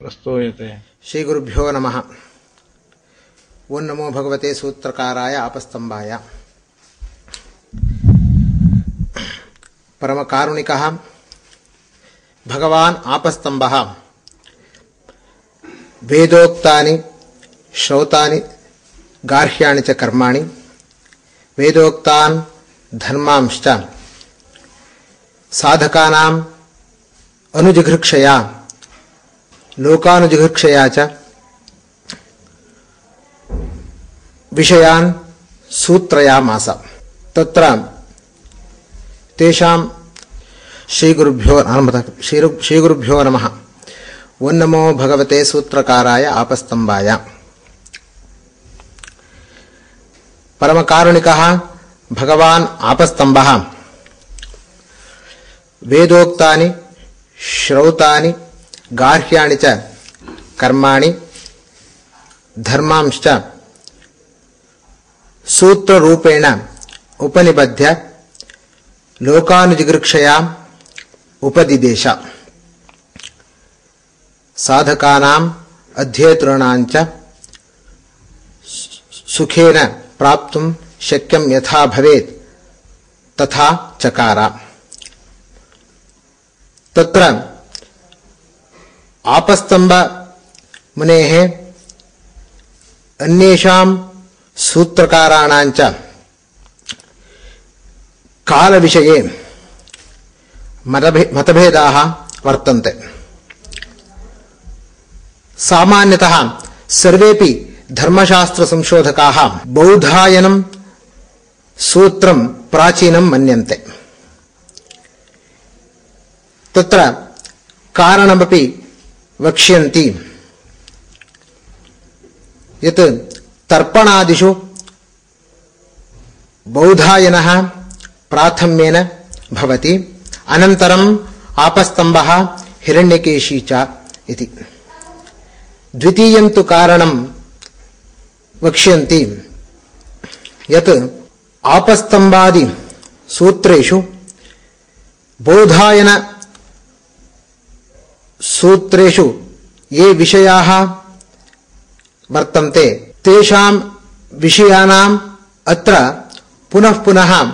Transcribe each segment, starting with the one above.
प्रस्तूयते। श्रीगुरुभ्यो नमः। ओं नमो भगवते सूत्रकाराय आपस्तम्भाय परमकारुणिकः। भगवान् आपस्तम्भः वेदोक्तानि, श्रौतानि, गार्ह्याणि च कर्माणि। वेदोक्तान् धर्मांश्च। साधकानाम् अनुजिघृक्षया लोकानुजिघृक्षया च विषयान् सूत्रयामास। तत्र तेषां श्रीगुरुभ्यो नमः श्री श्रीगुरुभ्यो नमः। ओं नमो भगवते सूत्रकाराय आपस्तम्भाय। परमकारुणिकः भगवान् आपस्तम्भः। वेदोक्तानि, श्रौतानि गार्ह्याणि च कर्माणि धर्मांश्च सूत्ररूपेण उपनिबध्य लोकानुजिगृक्षया उपदिदेश साधकानाम् अध्येतॄणाञ्च सुखेन प्राप्तुं शक्यं यथा भवेत् तथा चकार तत्र आपस्तम्भ मुनेः अन्येषां सूत्रकाराणाञ्च कालविषये मतभे, मतभेदाः वर्तन्ते। सामान्यतः सर्वेपि धर्मशास्त्रसंशोधकाः बौधायनं सूत्रं प्राचीनं मन्यन्ते। तत्र कारणमपि वक्ष्यन्ति। यत् तर्पणादिषु बौधायनः प्राथम्येन भवति। अनन्तरम् आपस्तम्भः हिरण्यकेशी च इति। द्वितीयं तु कारणं वक्ष्यन्ति। यत् आपस्तम्भादि सूत्रेषु बौधायन सूत्रेषु ये विषयाः वर्तन्ते। तेषां विषयाणाम् अत्र पुनः पुनः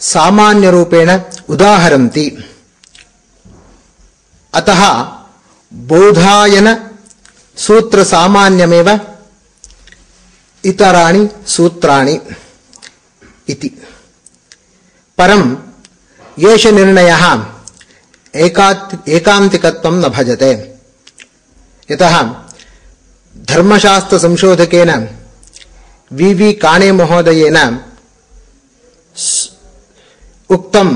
सामान्यरूपेण उदाहरन्ति। अतः बौधायन सूत्रसामान्यमेव इतराणि सूत्राणि इति। परम् एष निर्णयः एकान्तिकत्वं न भजते। यतः धर्मशास्त्रसंशोधकेन वि वि काणे महोदयेन उक्तं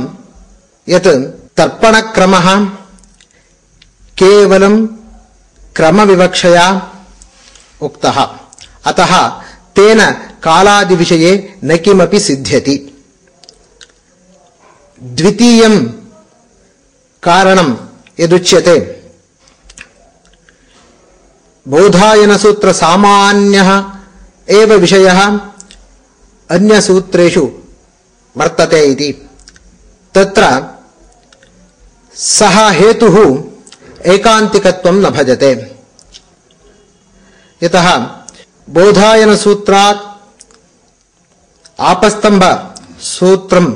यत् तर्पणक्रमः केवलं क्रमविवक्षया उक्तः। अतः तेन कालादिविषये न किमपि सिद्ध्यति। द्वितीयं कारणं यदुच्यते। बौधायनसूत्रसामान्यः एव विषयः अन्यसूत्रेषु वर्तते इति। तत्र सः हेतुः एकान्तिकत्वं न भजते। यतः बौधायनसूत्रात् आपस्तम्भसूत्रं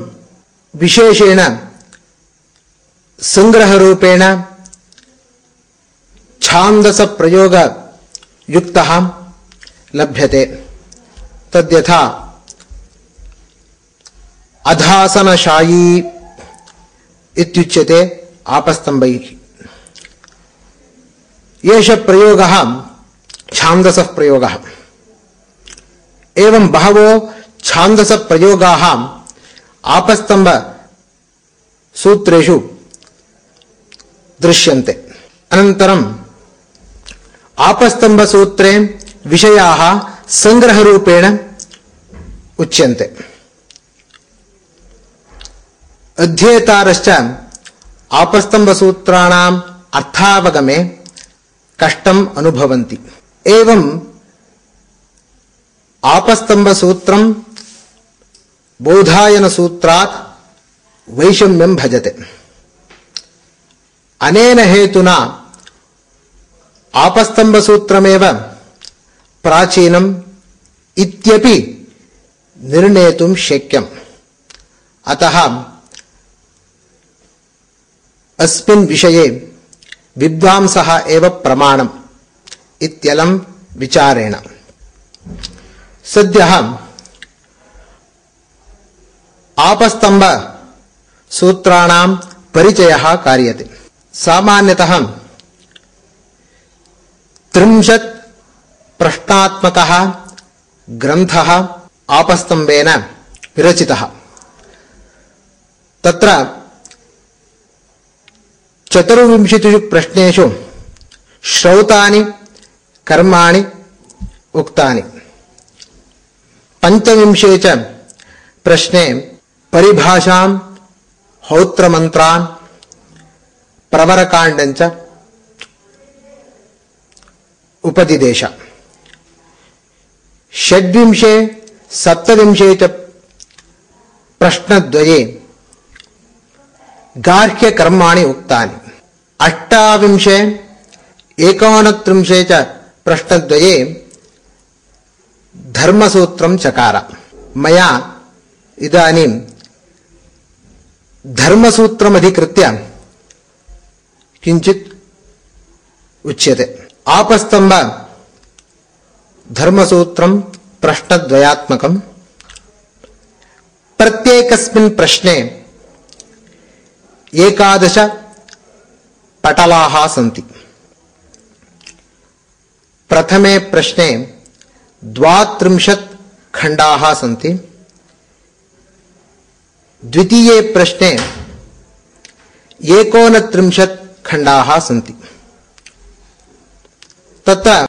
विशेषेण संग्रहरूपेण छान्दसप्रयोगयुक्तः लभ्यते। तद्यथा अधासनशायी इत्युच्यते आपस्तम्भैः। एष प्रयोगः छान्दसः प्रयोगः एवं बहवो छान्दसप्रयोगाः आपस्तम्भसूत्रेषु दृश्यन्ते। अनन्तरम् आपस्तम्भसूत्रे विषयाः सङ्ग्रहरूपेण उच्यन्ते। अध्येतारश्च आपस्तम्भसूत्राणाम् अर्थावगमे कष्टम् अनुभवन्ति। एवम् आपस्तम्भसूत्रं बौधायनसूत्रात् वैषम्यं भजते। अनेन हेतुना आपस्तम्भसूत्रमेव प्राचीनम् इत्यपि निर्णेतुं शक्यम्। अतः अस्मिन् विषये विद्वांसः एव प्रमाणम् इत्यलं विचारेण। सद्यः आपस्तम्भ सूत्राणां परिचयः कार्यते। सामान्यतः त्रिंशत् प्रश्नात्मकः ग्रन्थः आपस्तम्भेन विरचितः। तत्र चतुर्विंशतिषु प्रश्नेषु श्रौतानि, कर्माणि उक्तानि। पञ्चविंशे च प्रश्ने परिभाषां, हौत्रमन्त्रान् प्रवरकाण्डञ्च उपदिदेश। षड्विंशे, सप्तविंशे च प्रश्नद्वये गार्ह्यकर्माणि उक्तानि। अष्टाविंशे, एकोनत्रिंशे च प्रश्नद्वये धर्मसूत्रं चकार। मया इदानीं धर्मसूत्रमधिकृत्य किञ्चित् उच्यते। आपस्तम्भ, धर्मसूत्रं प्रश्नद्वयात्मकम् प्रत्येकस्मिन् प्रश्ने एकादश पटलाः सन्ति। प्रथमे प्रश्ने द्वात्रिंशत् खण्डाः सन्ति। द्वितीये प्रश्ने एकोनत्रिंशत् खण्डाः सी तत्र